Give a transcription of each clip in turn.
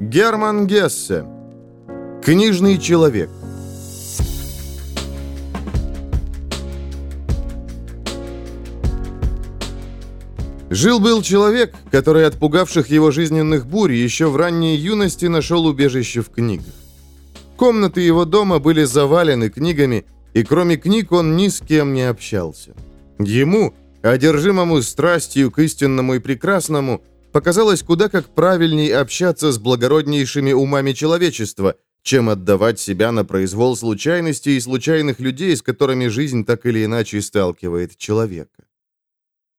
Герман Гессе. Книжный человек. Жил-был человек, который от пугавших его жизненных бурь еще в ранней юности нашел убежище в книгах. Комнаты его дома были завалены книгами, и кроме книг он ни с кем не общался. Ему, одержимому страстью к истинному и прекрасному, показалось куда как правильней общаться с благороднейшими умами человечества, чем отдавать себя на произвол случайностей и случайных людей, с которыми жизнь так или иначе сталкивает человека.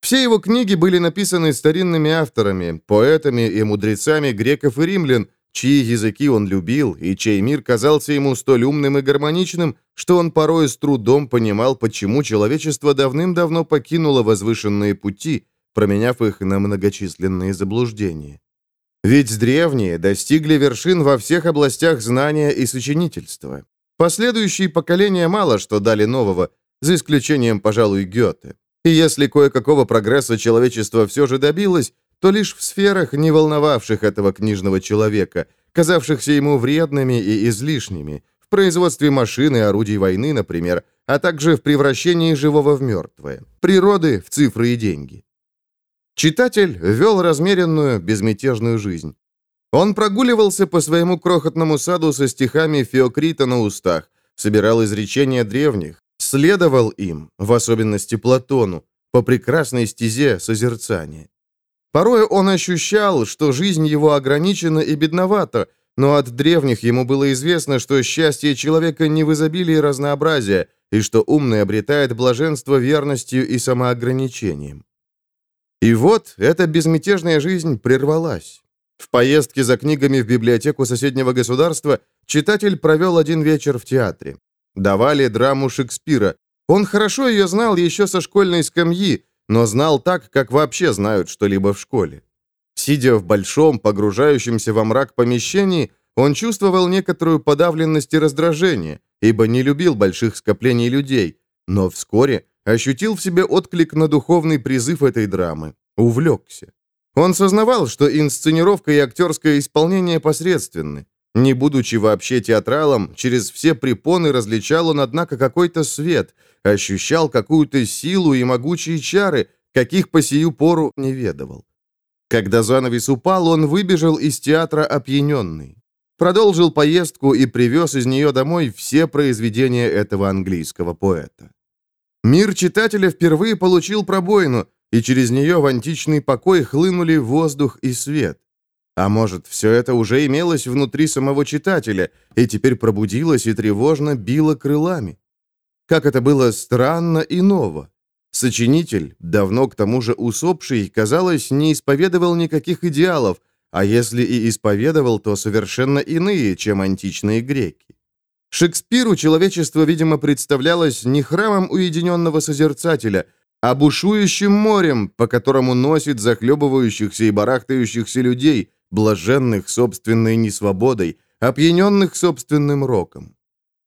Все его книги были написаны старинными авторами, поэтами и мудрецами греков и римлян, чьи языки он любил и чей мир казался ему столь умным и гармоничным, что он порой с трудом понимал, почему человечество давным-давно покинуло возвышенные пути, променяв их на многочисленные заблуждения. Ведь древние достигли вершин во всех областях знания и сочинительства. Последующие поколения мало что дали нового, за исключением, пожалуй, Гёте. И если кое-какого прогресса человечество все же добилось, то лишь в сферах, не волновавших этого книжного человека, казавшихся ему вредными и излишними, в производстве машин и орудий войны, например, а также в превращении живого в мертвое, природы в цифры и деньги. Читатель вел размеренную, безмятежную жизнь. Он прогуливался по своему крохотному саду со стихами Феокрита на устах, собирал изречения древних, следовал им, в особенности Платону, по прекрасной стезе созерцания. Порой он ощущал, что жизнь его ограничена и бедновата, но от древних ему было известно, что счастье человека не в изобилии разнообразия, и что умный обретает блаженство верностью и самоограничением. И вот эта безмятежная жизнь прервалась. В поездке за книгами в библиотеку соседнего государства читатель провел один вечер в театре. Давали драму Шекспира. Он хорошо ее знал еще со школьной скамьи, но знал так, как вообще знают что-либо в школе. Сидя в большом, погружающемся во мрак помещении, он чувствовал некоторую подавленность и раздражение, ибо не любил больших скоплений людей, но вскоре ощутил в себе отклик на духовный призыв этой драмы, увлекся. Он сознавал, что инсценировка и актерское исполнение посредственны. Не будучи вообще театралом, через все препоны различал он, однако, какой-то свет, ощущал какую-то силу и могучие чары, каких по сию пору не ведовал. Когда занавес упал, он выбежал из театра опьяненный. Продолжил поездку и привез из нее домой все произведения этого английского поэта. Мир читателя впервые получил пробоину, и через нее в античный покой хлынули воздух и свет. А может, все это уже имелось внутри самого читателя, и теперь пробудилось и тревожно било крылами. Как это было странно и ново. Сочинитель, давно к тому же усопший, казалось, не исповедовал никаких идеалов, а если и исповедовал, то совершенно иные, чем античные греки. Шекспиру человечество, видимо, представлялось не храмом уединенного созерцателя, а бушующим морем, по которому носит захлебывающихся и барахтающихся людей, блаженных собственной несвободой, опьяненных собственным роком.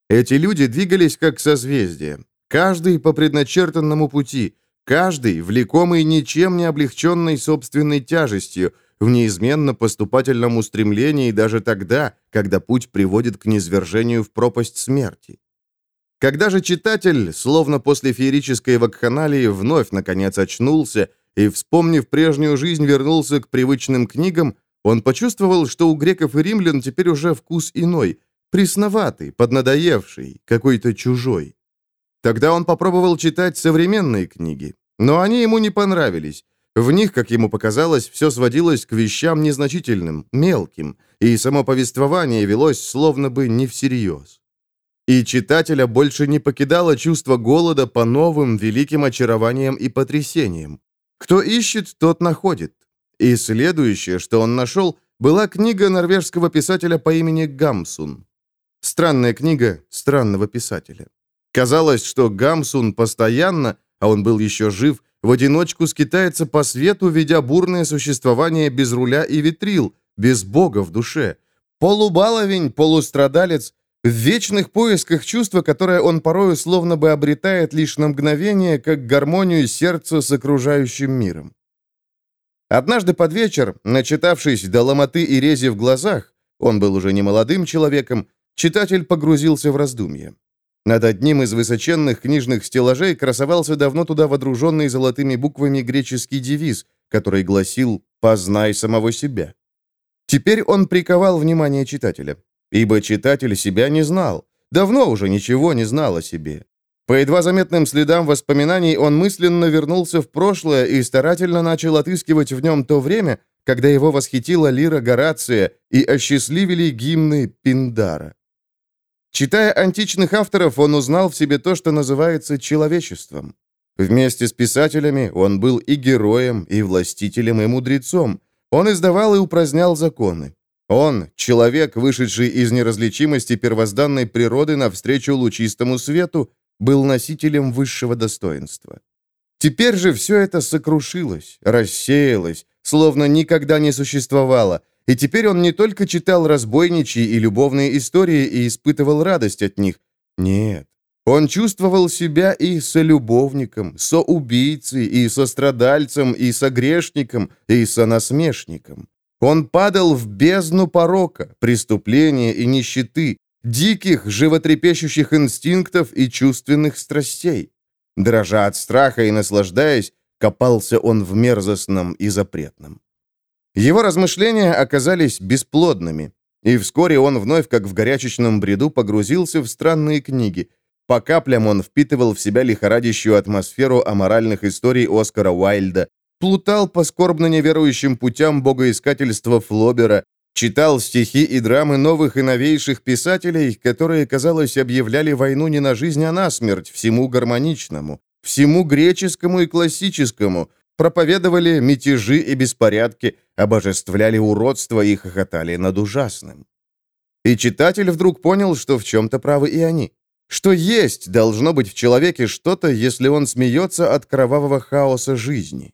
Эти люди двигались как созвездия, каждый по предначертанному пути, каждый, влекомый ничем не облегченной собственной тяжестью, в неизменно поступательном устремлении даже тогда, когда путь приводит к низвержению в пропасть смерти. Когда же читатель, словно после феерической вакханалии, вновь, наконец, очнулся и, вспомнив прежнюю жизнь, вернулся к привычным книгам, он почувствовал, что у греков и римлян теперь уже вкус иной, пресноватый, поднадоевший, какой-то чужой. Тогда он попробовал читать современные книги, но они ему не понравились, в них, как ему показалось, все сводилось к вещам незначительным, мелким, и само повествование велось словно бы не всерьез. И читателя больше не покидало чувство голода по новым великим очарованиям и потрясениям. Кто ищет, тот находит. И следующее, что он нашел, была книга норвежского писателя по имени Гамсун. Странная книга странного писателя. Казалось, что Гамсун постоянно, а он был еще жив, в одиночку скитается по свету, ведя бурное существование без руля и ветрил, без Бога в душе. Полубаловень, полустрадалец, в вечных поисках чувства, которое он порою словно бы обретает лишь на мгновение, как гармонию сердца с окружающим миром. Однажды под вечер, начитавшись до ломоты и рези в глазах, он был уже не молодым человеком, читатель погрузился в раздумье. Над одним из высоченных книжных стеллажей красовался давно туда водруженный золотыми буквами греческий девиз, который гласил «Познай самого себя». Теперь он приковал внимание читателя, ибо читатель себя не знал, давно уже ничего не знал о себе. По едва заметным следам воспоминаний он мысленно вернулся в прошлое и старательно начал отыскивать в нем то время, когда его восхитила лира Горация и осчастливили гимны Пиндара. Читая античных авторов, он узнал в себе то, что называется человечеством. Вместе с писателями он был и героем, и властителем, и мудрецом. Он издавал и упразднял законы. Он, человек, вышедший из неразличимости первозданной природы навстречу лучистому свету, был носителем высшего достоинства. Теперь же все это сокрушилось, рассеялось, словно никогда не существовало, и теперь он не только читал разбойничьи и любовные истории и испытывал радость от них. Нет, он чувствовал себя и солюбовником, соубийцей, и сострадальцем, и согрешником, и сонасмешником. Он падал в бездну порока, преступления и нищеты, диких, животрепещущих инстинктов и чувственных страстей. Дрожа от страха и наслаждаясь, копался он в мерзостном и запретном. Его размышления оказались бесплодными, и вскоре он вновь, как в горячечном бреду, погрузился в странные книги. По каплям он впитывал в себя лихорадящую атмосферу аморальных историй Оскара Уайльда, плутал по скорбно неверующим путям богоискательства Флобера, Читал стихи и драмы новых и новейших писателей, которые, казалось, объявляли войну не на жизнь, а на смерть всему гармоничному, всему греческому и классическому, проповедовали мятежи и беспорядки, обожествляли уродство и хохотали над ужасным. И читатель вдруг понял, что в чем-то правы и они. Что есть должно быть в человеке что-то, если он смеется от кровавого хаоса жизни.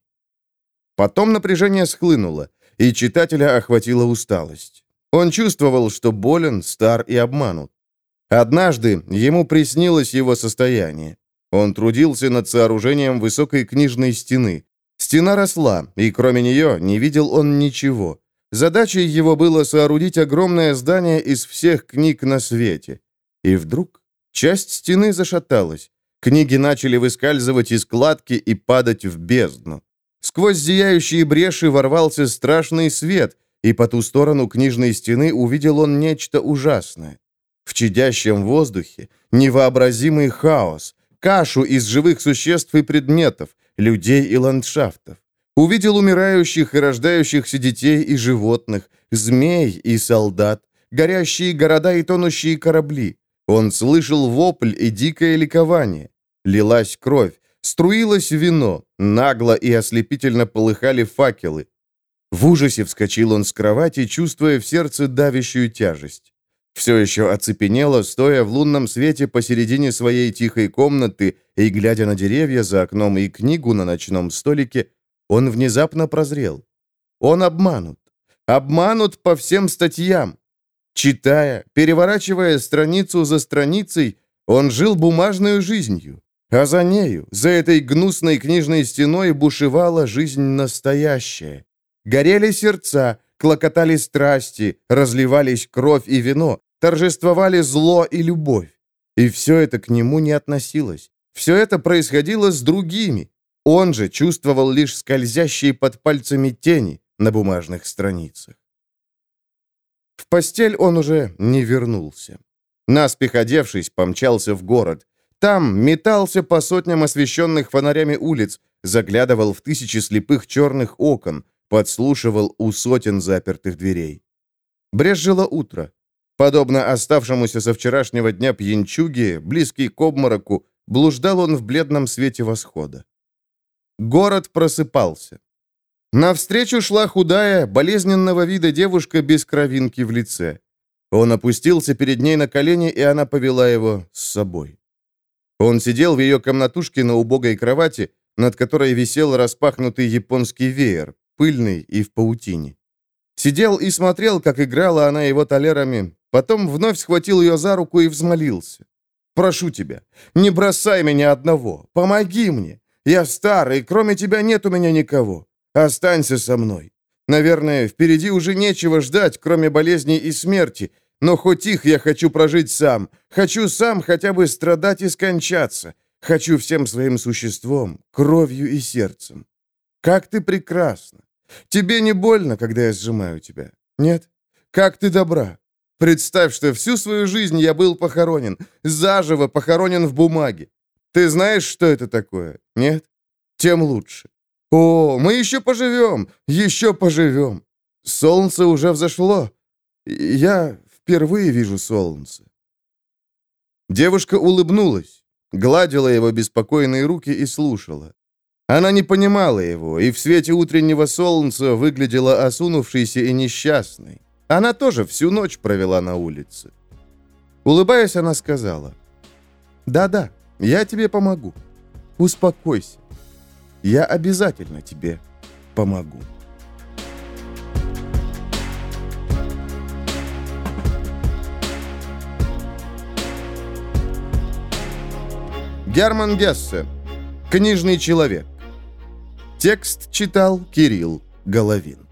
Потом напряжение схлынуло и читателя охватила усталость. Он чувствовал, что болен, стар и обманут. Однажды ему приснилось его состояние. Он трудился над сооружением высокой книжной стены. Стена росла, и кроме нее не видел он ничего. Задачей его было соорудить огромное здание из всех книг на свете. И вдруг часть стены зашаталась. Книги начали выскальзывать из кладки и падать в бездну. Сквозь зияющие бреши ворвался страшный свет, и по ту сторону книжной стены увидел он нечто ужасное. В чадящем воздухе невообразимый хаос, кашу из живых существ и предметов, людей и ландшафтов. Увидел умирающих и рождающихся детей и животных, змей и солдат, горящие города и тонущие корабли. Он слышал вопль и дикое ликование. Лилась кровь, Струилось вино, нагло и ослепительно полыхали факелы. В ужасе вскочил он с кровати, чувствуя в сердце давящую тяжесть. Все еще оцепенело, стоя в лунном свете посередине своей тихой комнаты и глядя на деревья за окном и книгу на ночном столике, он внезапно прозрел. Он обманут. Обманут по всем статьям. Читая, переворачивая страницу за страницей, он жил бумажной жизнью. А за нею, за этой гнусной книжной стеной бушевала жизнь настоящая. Горели сердца, клокотали страсти, разливались кровь и вино, торжествовали зло и любовь. И все это к нему не относилось. Все это происходило с другими. Он же чувствовал лишь скользящие под пальцами тени на бумажных страницах. В постель он уже не вернулся. Наспех одевшись, помчался в город. Там метался по сотням освещенных фонарями улиц, заглядывал в тысячи слепых черных окон, подслушивал у сотен запертых дверей. Брезжило утро. Подобно оставшемуся со вчерашнего дня пьянчуге, близкий к обмороку, блуждал он в бледном свете восхода. Город просыпался. Навстречу шла худая, болезненного вида девушка без кровинки в лице. Он опустился перед ней на колени, и она повела его с собой. Он сидел в ее комнатушке на убогой кровати, над которой висел распахнутый японский веер, пыльный и в паутине. Сидел и смотрел, как играла она его талерами, потом вновь схватил ее за руку и взмолился. «Прошу тебя, не бросай меня одного, помоги мне. Я старый, кроме тебя нет у меня никого. Останься со мной. Наверное, впереди уже нечего ждать, кроме болезней и смерти, но хоть их я хочу прожить сам. Хочу сам хотя бы страдать и скончаться. Хочу всем своим существом, кровью и сердцем. Как ты прекрасна! Тебе не больно, когда я сжимаю тебя? Нет? Как ты добра! Представь, что всю свою жизнь я был похоронен, заживо похоронен в бумаге. Ты знаешь, что это такое? Нет? Тем лучше. О, мы еще поживем, еще поживем. Солнце уже взошло. Я впервые вижу солнце. Девушка улыбнулась, гладила его беспокойные руки и слушала. Она не понимала его, и в свете утреннего солнца выглядела осунувшейся и несчастной. Она тоже всю ночь провела на улице. Улыбаясь, она сказала, «Да-да, я тебе помогу. Успокойся. Я обязательно тебе помогу». Герман Гессе. Книжный человек. Текст читал Кирилл Головин.